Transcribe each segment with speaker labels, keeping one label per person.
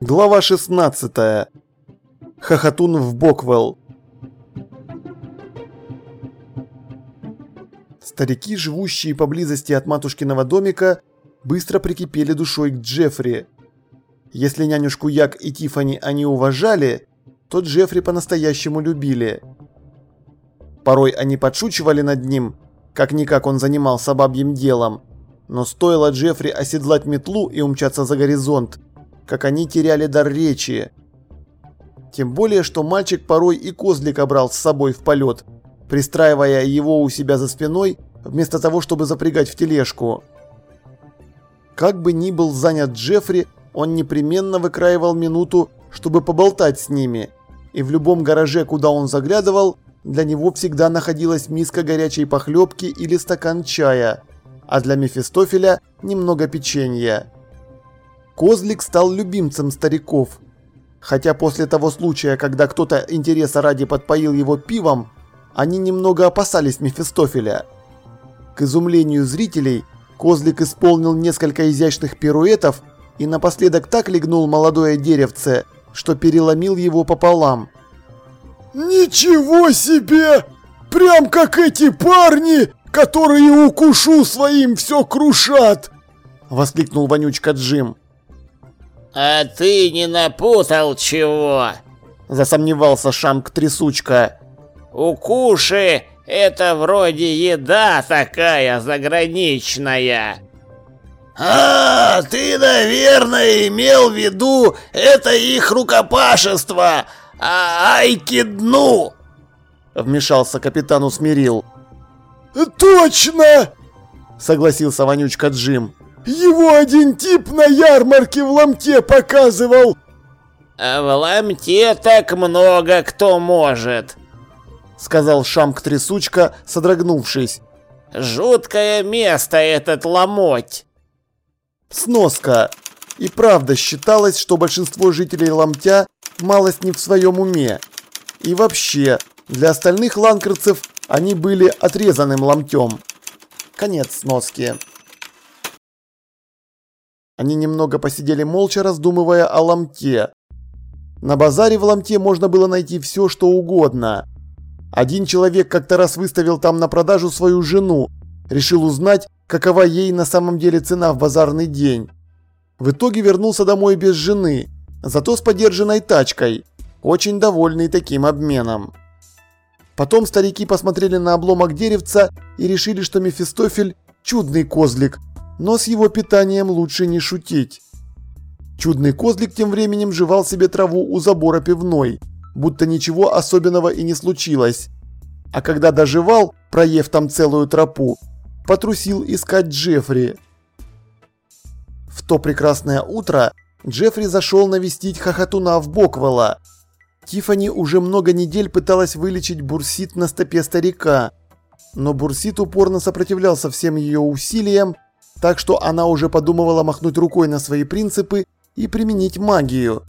Speaker 1: Глава 16. Хохотун в Боквелл. Старики, живущие поблизости от матушкиного домика, быстро прикипели душой к Джеффри. Если нянюшку Як и Тифани они уважали, то Джеффри по-настоящему любили. Порой они подшучивали над ним, как-никак он занимался бабьим делом, но стоило Джеффри оседлать метлу и умчаться за горизонт, как они теряли дар речи. Тем более, что мальчик порой и козлика брал с собой в полет, пристраивая его у себя за спиной, вместо того, чтобы запрягать в тележку. Как бы ни был занят Джеффри, он непременно выкраивал минуту, чтобы поболтать с ними, и в любом гараже, куда он заглядывал, для него всегда находилась миска горячей похлебки или стакан чая, а для Мефистофеля немного печенья. Козлик стал любимцем стариков. Хотя после того случая, когда кто-то интереса ради подпоил его пивом, они немного опасались Мефистофеля. К изумлению зрителей, Козлик исполнил несколько изящных пируэтов и напоследок так легнул молодое деревце, что переломил его пополам.
Speaker 2: «Ничего себе! Прям как эти парни, которые укушу своим все крушат!»
Speaker 1: Воскликнул вонючка Джим.
Speaker 3: «А ты не напутал чего?»
Speaker 1: Засомневался Шамк-трясучка.
Speaker 3: «Укуши – это вроде еда такая заграничная».
Speaker 2: «А, ты, наверное, имел в виду это их рукопашество, а айкидну!»
Speaker 1: Вмешался капитан Усмирил.
Speaker 2: «Точно!»
Speaker 1: Согласился вонючка Джим.
Speaker 2: Его один тип на ярмарке в ломте показывал.
Speaker 3: А в ломте так много кто может.
Speaker 1: Сказал Шамк-трясучка, содрогнувшись.
Speaker 3: Жуткое место этот ломоть.
Speaker 1: Сноска. И правда считалось, что большинство жителей ломтя малость не в своем уме. И вообще, для остальных ланкерцев они были отрезанным ломтем. Конец сноски. Они немного посидели молча, раздумывая о ломте. На базаре в ломте можно было найти все, что угодно. Один человек как-то раз выставил там на продажу свою жену, решил узнать, какова ей на самом деле цена в базарный день. В итоге вернулся домой без жены, зато с подержанной тачкой, очень довольный таким обменом. Потом старики посмотрели на обломок деревца и решили, что Мефистофель – чудный козлик, но с его питанием лучше не шутить. Чудный козлик тем временем жевал себе траву у забора пивной, будто ничего особенного и не случилось. А когда доживал, проев там целую тропу, потрусил искать Джеффри. В то прекрасное утро Джеффри зашел навестить хохотуна в Боквелла. Тифани уже много недель пыталась вылечить бурсит на стопе старика, но бурсит упорно сопротивлялся всем ее усилиям, так что она уже подумывала махнуть рукой на свои принципы и применить магию.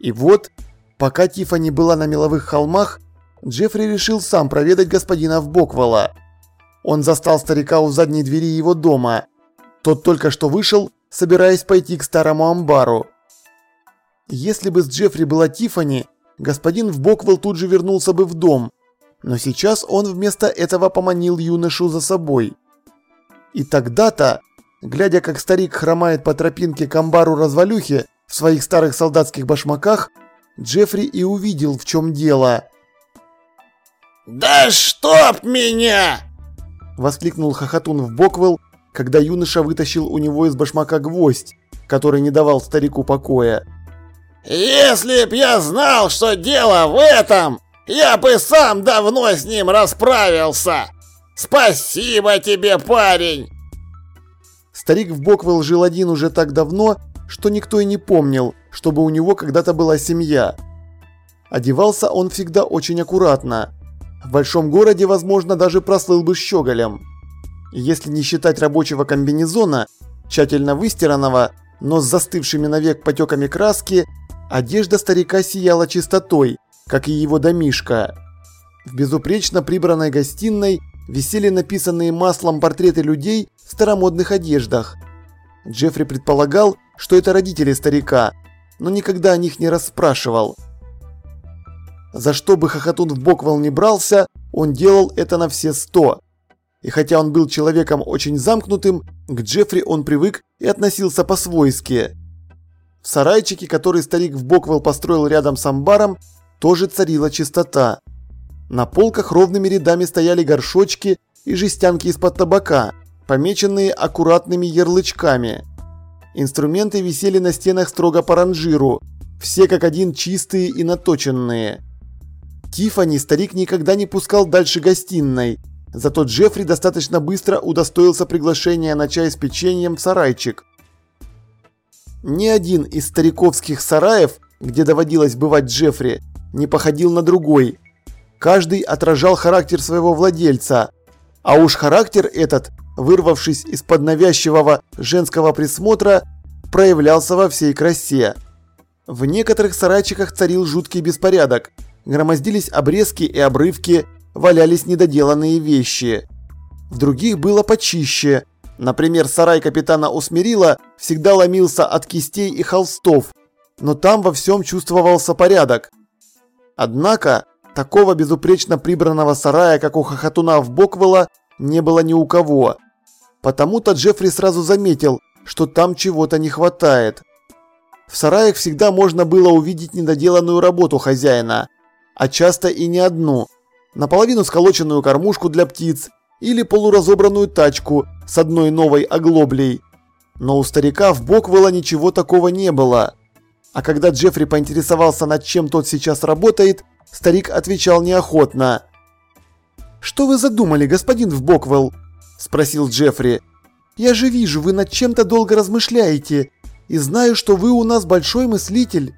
Speaker 1: И вот, пока Тифани была на меловых холмах, Джеффри решил сам проведать господина в Боквелла. Он застал старика у задней двери его дома. Тот только что вышел, собираясь пойти к старому амбару. Если бы с Джеффри была Тифани, господин в Боквелл тут же вернулся бы в дом. Но сейчас он вместо этого поманил юношу за собой. И тогда-то, глядя как старик хромает по тропинке к амбару развалюхи в своих старых солдатских башмаках, Джеффри и увидел, в чем дело.
Speaker 2: «Да чтоб меня!»
Speaker 1: Воскликнул хохотун в Боквелл, когда юноша вытащил у него из башмака гвоздь, который не давал старику покоя.
Speaker 2: «Если б я знал, что дело в этом, я бы сам давно с ним расправился! Спасибо тебе, парень!»
Speaker 1: Старик в Боквелл жил один уже так давно, что никто и не помнил, чтобы у него когда-то была семья. Одевался он всегда очень аккуратно. В большом городе, возможно, даже прослыл бы щеголем. Если не считать рабочего комбинезона, тщательно выстиранного, но с застывшими навек потеками краски, одежда старика сияла чистотой, как и его домишка. В безупречно прибранной гостиной висели написанные маслом портреты людей в старомодных одеждах. Джеффри предполагал, что это родители старика, но никогда о них не расспрашивал. За что бы Хохотун в Боквелл не брался, он делал это на все сто. И хотя он был человеком очень замкнутым, к Джеффри он привык и относился по-свойски. В сарайчике, который старик в Боквелл построил рядом с амбаром, тоже царила чистота. На полках ровными рядами стояли горшочки и жестянки из-под табака, помеченные аккуратными ярлычками. Инструменты висели на стенах строго по ранжиру, все как один чистые и наточенные. Тифани старик никогда не пускал дальше гостиной, зато Джеффри достаточно быстро удостоился приглашения на чай с печеньем в сарайчик. Ни один из стариковских сараев, где доводилось бывать Джеффри, не походил на другой. Каждый отражал характер своего владельца, а уж характер этот, вырвавшись из-под навязчивого женского присмотра, проявлялся во всей красе. В некоторых сарайчиках царил жуткий беспорядок – громоздились обрезки и обрывки, валялись недоделанные вещи. В других было почище. Например, сарай капитана Усмирила всегда ломился от кистей и холстов, но там во всем чувствовался порядок. Однако, такого безупречно прибранного сарая, как у хохотуна в Боквелла, не было ни у кого. Потому-то Джеффри сразу заметил, что там чего-то не хватает. В сараях всегда можно было увидеть недоделанную работу хозяина, а часто и не одну. Наполовину сколоченную кормушку для птиц или полуразобранную тачку с одной новой оглоблей. Но у старика в Боквелла ничего такого не было. А когда Джеффри поинтересовался, над чем тот сейчас работает, старик отвечал неохотно. «Что вы задумали, господин в Боквелл?» – спросил Джеффри. «Я же вижу, вы над чем-то долго размышляете, и знаю, что вы у нас большой мыслитель».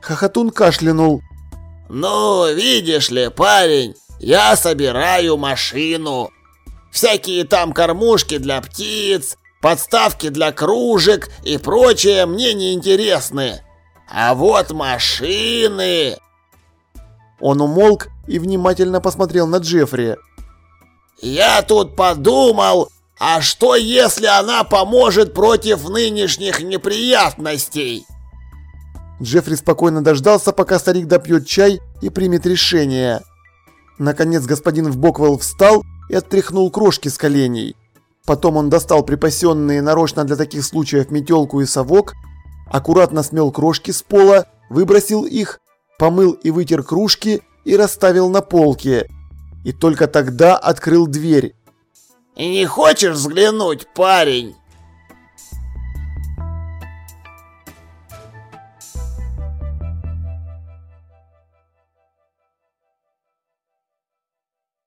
Speaker 1: Хохотун кашлянул.
Speaker 2: «Ну, видишь ли, парень, я собираю машину. Всякие там кормушки для птиц, подставки для кружек и прочее мне не интересны. А вот машины...»
Speaker 1: Он умолк и внимательно посмотрел на Джеффри.
Speaker 2: «Я тут подумал, а что если она поможет против нынешних неприятностей?»
Speaker 1: Джеффри спокойно дождался, пока старик допьет чай и примет решение. Наконец господин в Боквелл встал и оттряхнул крошки с коленей. Потом он достал припасенные нарочно для таких случаев метелку и совок, аккуратно смел крошки с пола, выбросил их, помыл и вытер кружки и расставил на полке. И только тогда открыл дверь.
Speaker 2: «Не хочешь взглянуть, парень?»